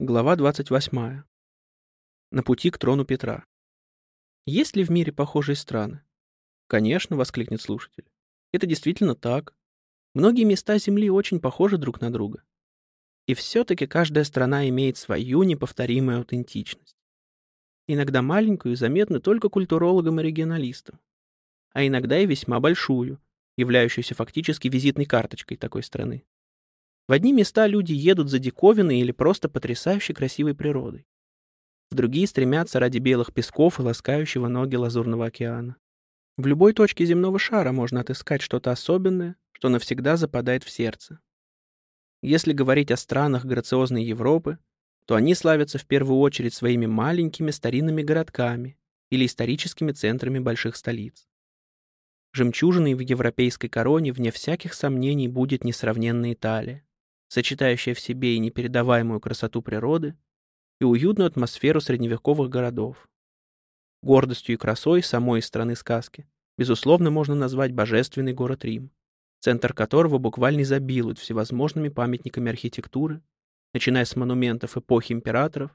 Глава 28. На пути к трону Петра. Есть ли в мире похожие страны? Конечно, воскликнет слушатель. Это действительно так. Многие места Земли очень похожи друг на друга. И все-таки каждая страна имеет свою неповторимую аутентичность. Иногда маленькую и заметную только культурологам и регионалистам. А иногда и весьма большую, являющуюся фактически визитной карточкой такой страны. В одни места люди едут за диковиной или просто потрясающе красивой природой. В другие стремятся ради белых песков и ласкающего ноги лазурного океана. В любой точке земного шара можно отыскать что-то особенное, что навсегда западает в сердце. Если говорить о странах грациозной Европы, то они славятся в первую очередь своими маленькими старинными городками или историческими центрами больших столиц. Жемчужиной в европейской короне, вне всяких сомнений, будет несравненная Италия сочетающая в себе и непередаваемую красоту природы, и уютную атмосферу средневековых городов. Гордостью и красой самой страны сказки, безусловно, можно назвать божественный город Рим, центр которого буквально изобилует всевозможными памятниками архитектуры, начиная с монументов эпохи императоров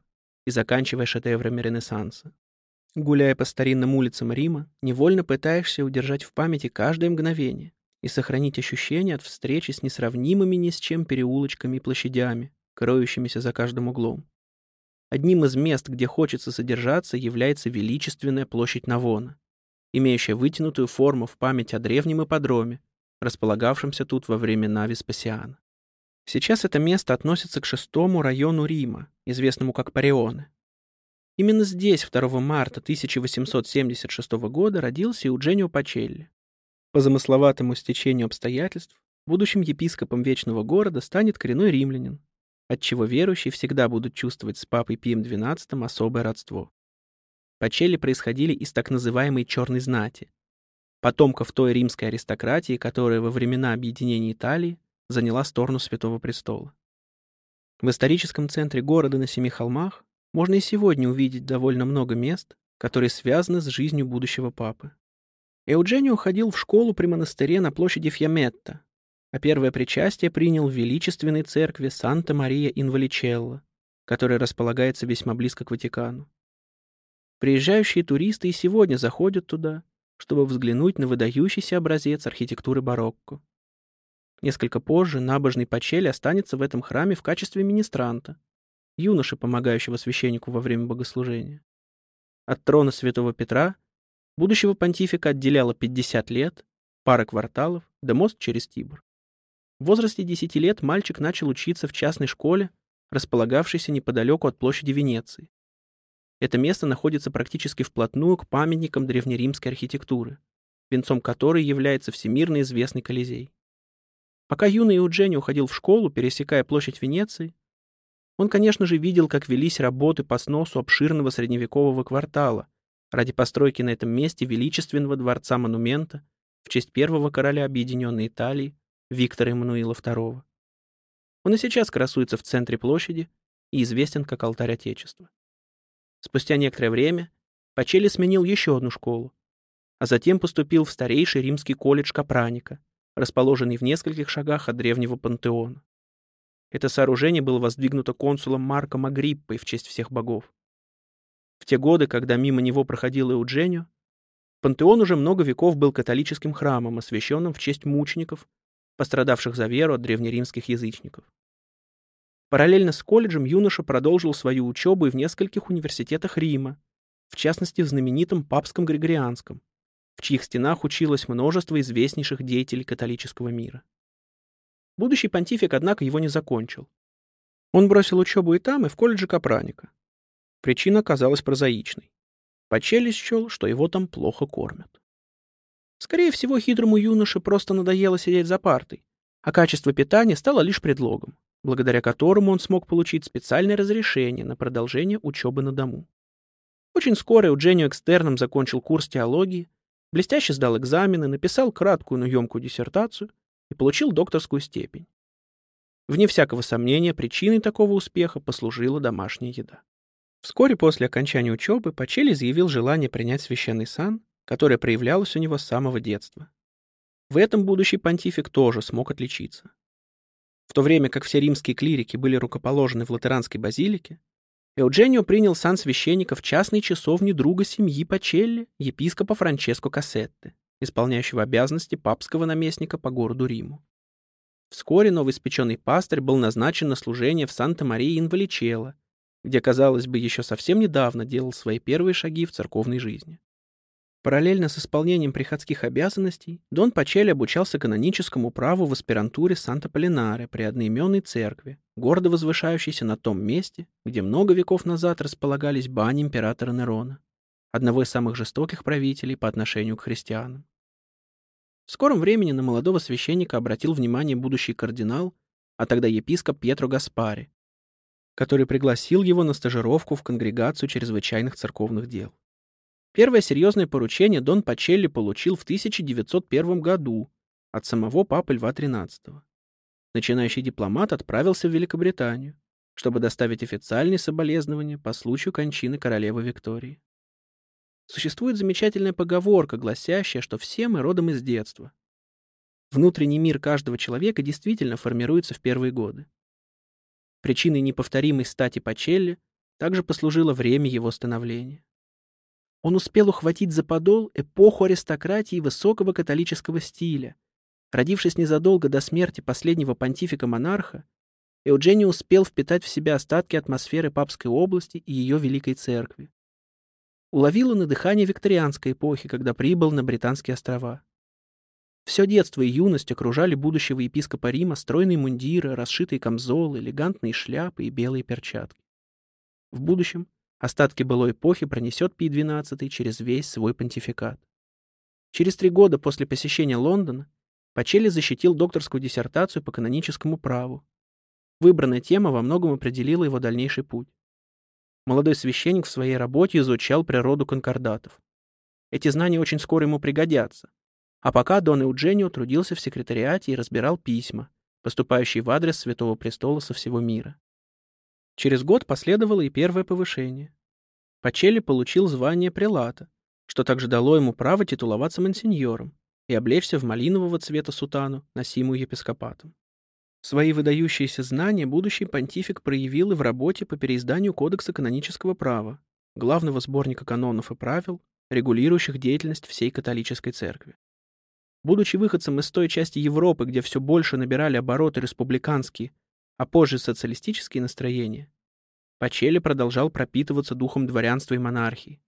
и заканчивая шедеврами Ренессанса. Гуляя по старинным улицам Рима, невольно пытаешься удержать в памяти каждое мгновение, и сохранить ощущение от встречи с несравнимыми ни с чем переулочками и площадями, кроющимися за каждым углом. Одним из мест, где хочется содержаться, является величественная площадь Навона, имеющая вытянутую форму в память о древнем ипподроме, располагавшемся тут во времена Веспасиана. Сейчас это место относится к шестому району Рима, известному как Парионе. Именно здесь 2 марта 1876 года родился Eugenio Пачелли, по замысловатому стечению обстоятельств, будущим епископом Вечного Города станет коренной римлянин, отчего верующие всегда будут чувствовать с папой Пием XII особое родство. Пачели происходили из так называемой «черной знати», потомков той римской аристократии, которая во времена объединения Италии заняла сторону Святого Престола. В историческом центре города на Семи холмах можно и сегодня увидеть довольно много мест, которые связаны с жизнью будущего папы. Эудженио ходил в школу при монастыре на площади Фьяметта, а первое причастие принял в величественной церкви Санта-Мария-Инваличелло, которая располагается весьма близко к Ватикану. Приезжающие туристы и сегодня заходят туда, чтобы взглянуть на выдающийся образец архитектуры барокко. Несколько позже набожный Пачели останется в этом храме в качестве министранта, юноши, помогающего священнику во время богослужения. От трона святого Петра Будущего понтифика отделяло 50 лет, пара кварталов, да мост через Тибр. В возрасте 10 лет мальчик начал учиться в частной школе, располагавшейся неподалеку от площади Венеции. Это место находится практически вплотную к памятникам древнеримской архитектуры, венцом которой является всемирно известный Колизей. Пока юный Eugenio уходил в школу, пересекая площадь Венеции, он, конечно же, видел, как велись работы по сносу обширного средневекового квартала, ради постройки на этом месте величественного дворца-монумента в честь первого короля Объединенной Италии Виктора Эммануила II. Он и сейчас красуется в центре площади и известен как алтарь Отечества. Спустя некоторое время Пачели сменил еще одну школу, а затем поступил в старейший римский колледж Капраника, расположенный в нескольких шагах от древнего пантеона. Это сооружение было воздвигнуто консулом Марком Агриппой в честь всех богов. Те годы, когда мимо него проходил Эудженио, пантеон уже много веков был католическим храмом, освященным в честь мучеников, пострадавших за веру от древнеримских язычников. Параллельно с колледжем юноша продолжил свою учебу и в нескольких университетах Рима, в частности в знаменитом папском Григорианском, в чьих стенах училось множество известнейших деятелей католического мира. Будущий понтифик, однако, его не закончил. Он бросил учебу и там, и в колледже Капраника. Причина казалась прозаичной. Пачели счел, что его там плохо кормят. Скорее всего, хитрому юноше просто надоело сидеть за партой, а качество питания стало лишь предлогом, благодаря которому он смог получить специальное разрешение на продолжение учебы на дому. Очень скоро Eugenio экстерном закончил курс теологии, блестяще сдал экзамены, написал краткую, но емкую диссертацию и получил докторскую степень. Вне всякого сомнения, причиной такого успеха послужила домашняя еда. Вскоре после окончания учебы Пачели заявил желание принять священный сан, которое проявлялось у него с самого детства. В этом будущий понтифик тоже смог отличиться. В то время как все римские клирики были рукоположены в латеранской базилике, Эудженио принял сан священника в частной часовне друга семьи Пачелли, епископа Франческо Кассетте, исполняющего обязанности папского наместника по городу Риму. Вскоре новоиспеченный пастырь был назначен на служение в Санта-Марии-Инваличелло, где, казалось бы, еще совсем недавно делал свои первые шаги в церковной жизни. Параллельно с исполнением приходских обязанностей Дон Пачелли обучался каноническому праву в аспирантуре Санта-Полинаре при одноименной церкви, гордо возвышающейся на том месте, где много веков назад располагались бани императора Нерона, одного из самых жестоких правителей по отношению к христианам. В скором времени на молодого священника обратил внимание будущий кардинал, а тогда епископ Пьетро Гаспари, который пригласил его на стажировку в конгрегацию чрезвычайных церковных дел. Первое серьезное поручение Дон Пачелли получил в 1901 году от самого папы Льва XIII. Начинающий дипломат отправился в Великобританию, чтобы доставить официальные соболезнования по случаю кончины королевы Виктории. Существует замечательная поговорка, гласящая, что все мы родом из детства. Внутренний мир каждого человека действительно формируется в первые годы. Причиной неповторимой стати Пачелли также послужило время его становления. Он успел ухватить за подол эпоху аристократии высокого католического стиля. Родившись незадолго до смерти последнего понтифика-монарха, Эуджени успел впитать в себя остатки атмосферы папской области и ее великой церкви. Уловил он и дыхание викторианской эпохи, когда прибыл на Британские острова. Все детство и юность окружали будущего епископа Рима стройные мундиры, расшитые камзолы, элегантные шляпы и белые перчатки. В будущем Остатки былой эпохи пронесет Пий XII через весь свой понтификат. Через три года после посещения Лондона Пачелли защитил докторскую диссертацию по каноническому праву. Выбранная тема во многом определила его дальнейший путь. Молодой священник в своей работе изучал природу конкордатов. Эти знания очень скоро ему пригодятся. А пока Дон Eugenio трудился в секретариате и разбирал письма, поступающие в адрес Святого Престола со всего мира. Через год последовало и первое повышение. Пачелли получил звание прелата, что также дало ему право титуловаться мансиньором и облечься в малинового цвета сутану, носимую епископатом. Свои выдающиеся знания будущий понтифик проявил и в работе по переизданию Кодекса канонического права, главного сборника канонов и правил, регулирующих деятельность всей католической церкви. Будучи выходцем из той части Европы, где все больше набирали обороты республиканские, а позже социалистические настроения, Пачели продолжал пропитываться духом дворянства и монархии.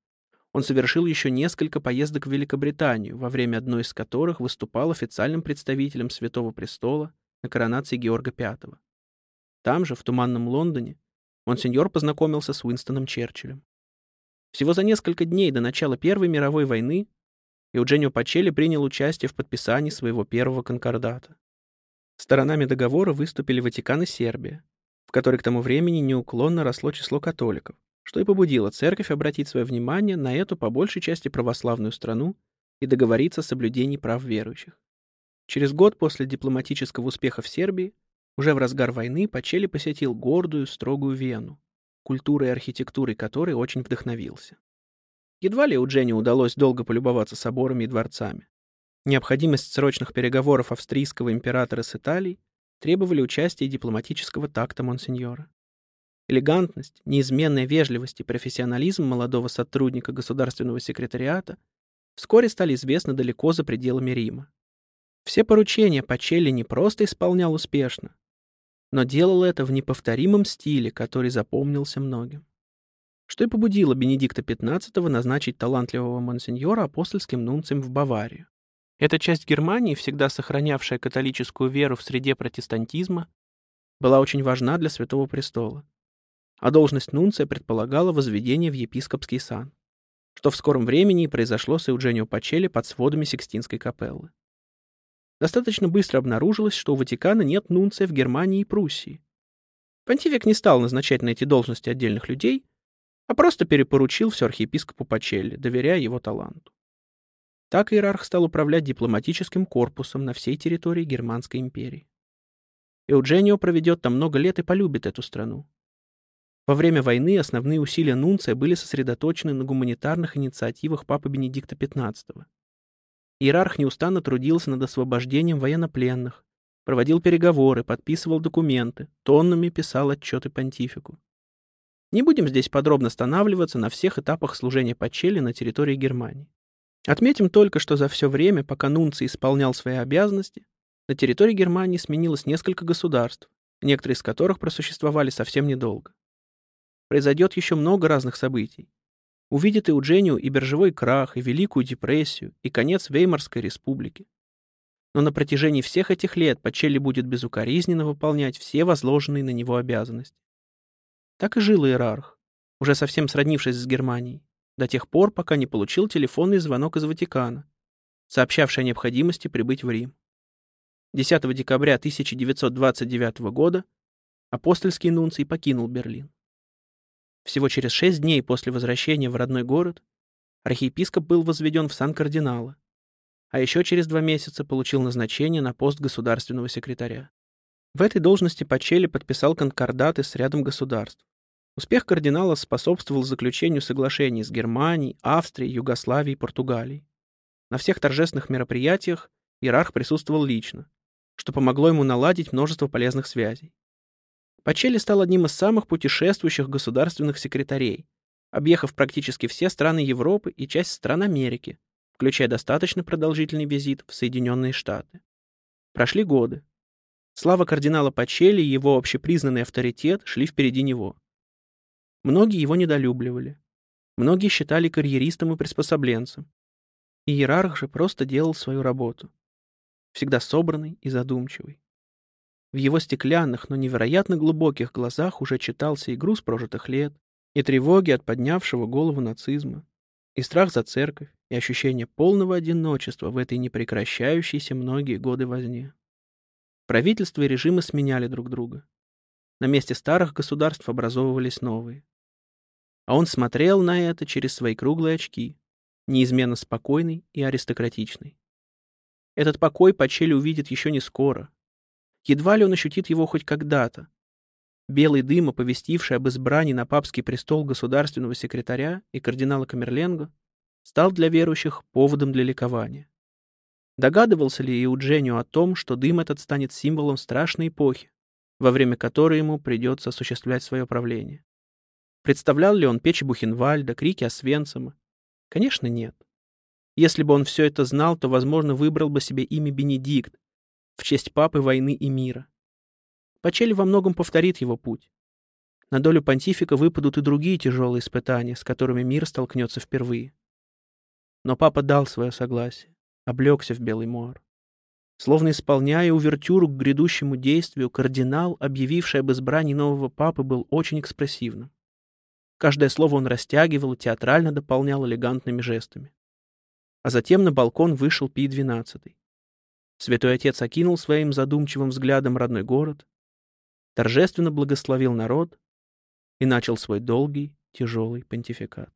Он совершил еще несколько поездок в Великобританию, во время одной из которых выступал официальным представителем Святого Престола на коронации Георга V. Там же, в Туманном Лондоне, монсеньор познакомился с Уинстоном Черчиллем. Всего за несколько дней до начала Первой мировой войны Eugenio Пачели принял участие в подписании своего первого конкордата. Сторонами договора выступили Ватикан и Сербия, в которой к тому времени неуклонно росло число католиков, что и побудило церковь обратить свое внимание на эту по большей части православную страну и договориться о соблюдении прав верующих. Через год после дипломатического успеха в Сербии, уже в разгар войны, Пачели посетил гордую, строгую Вену, культурой и архитектурой которой очень вдохновился. Едва ли Eugenio удалось долго полюбоваться соборами и дворцами. Необходимость срочных переговоров австрийского императора с Италией требовали участия дипломатического такта монсеньора. Элегантность, неизменная вежливость и профессионализм молодого сотрудника государственного секретариата вскоре стали известны далеко за пределами Рима. Все поручения Пачелли не просто исполнял успешно, но делал это в неповторимом стиле, который запомнился многим. Что и побудило Бенедикта XV назначить талантливого монсеньора апостольским нунцием в Баварию. Эта часть Германии, всегда сохранявшая католическую веру в среде протестантизма, была очень важна для Святого Престола, а должность нунция предполагала возведение в епископский сан, что в скором времени и произошло с Eugenio Пачелли под сводами Сикстинской капеллы. Достаточно быстро обнаружилось, что у Ватикана нет нунция в Германии и Пруссии. Понтифик не стал назначать на эти должности отдельных людей, а просто перепоручил все архиепископу Пачелли, доверяя его таланту. Так иерарх стал управлять дипломатическим корпусом на всей территории Германской империи. Eugenio проведет там много лет и полюбит эту страну. Во время войны основные усилия Нунция были сосредоточены на гуманитарных инициативах Папы Бенедикта XV. Иерарх неустанно трудился над освобождением военнопленных, проводил переговоры, подписывал документы, тоннами писал отчеты понтифику. Не будем здесь подробно останавливаться на всех этапах служения Пачели на территории Германии. Отметим только, что за все время, пока Нунций исполнял свои обязанности, на территории Германии сменилось несколько государств, некоторые из которых просуществовали совсем недолго. Произойдет еще много разных событий. Увидит и Уджению и биржевой крах, и Великую депрессию, и конец Веймарской республики. Но на протяжении всех этих лет Пачелли будет безукоризненно выполнять все возложенные на него обязанности. Так и жил иерарх, уже совсем сроднившись с Германией, до тех пор, пока не получил телефонный звонок из Ватикана, сообщавший о необходимости прибыть в Рим. 10 декабря 1929 года апостольский нунций покинул Берлин. Всего через шесть дней после возвращения в родной город архиепископ был возведен в сан кардинала, а еще через два месяца получил назначение на пост государственного секретаря. В этой должности Пачели подписал конкордаты с рядом государств. Успех кардинала способствовал заключению соглашений с Германией, Австрией, Югославией, Португалией. На всех торжественных мероприятиях иерарх присутствовал лично, что помогло ему наладить множество полезных связей. Пачели стал одним из самых путешествующих государственных секретарей, объехав практически все страны Европы и часть стран Америки, включая достаточно продолжительный визит в Соединенные Штаты. Прошли годы. Слава кардинала Пачели и его общепризнанный авторитет шли впереди него. Многие его недолюбливали. Многие считали карьеристом и приспособленцем. Иерарх же просто делал свою работу. Всегда собранный и задумчивый. В его стеклянных, но невероятно глубоких глазах уже читался и груз прожитых лет, и тревоги от поднявшего голову нацизма, и страх за церковь, и ощущение полного одиночества в этой непрекращающейся многие годы возне. Правительства и режимы сменяли друг друга. На месте старых государств образовывались новые. А он смотрел на это через свои круглые очки, неизменно спокойный и аристократичный. Этот покой Пачели увидит еще не скоро, Едва ли он ощутит его хоть когда-то. Белый дым, оповестивший об избрании на папский престол государственного секретаря и кардинала Камерленго, стал для верующих поводом для ликования. Догадывался ли Иудженио о том, что дым этот станет символом страшной эпохи, во время которой ему придется осуществлять свое правление? Представлял ли он печи Бухенвальда, крики Освенцима? Конечно, нет. Если бы он все это знал, то, возможно, выбрал бы себе имя Бенедикт, в честь папы войны и мира. Пачели во многом повторит его путь. На долю понтифика выпадут и другие тяжелые испытания, с которыми мир столкнется впервые. Но папа дал свое согласие, облегся в белый муар. Словно исполняя увертюру к грядущему действию, кардинал, объявивший об избрании нового папы, был очень экспрессивным. Каждое слово он растягивал и театрально дополнял элегантными жестами. А затем на балкон вышел Пий XII. Святой Отец окинул своим задумчивым взглядом родной город, торжественно благословил народ и начал свой долгий, тяжелый понтификат.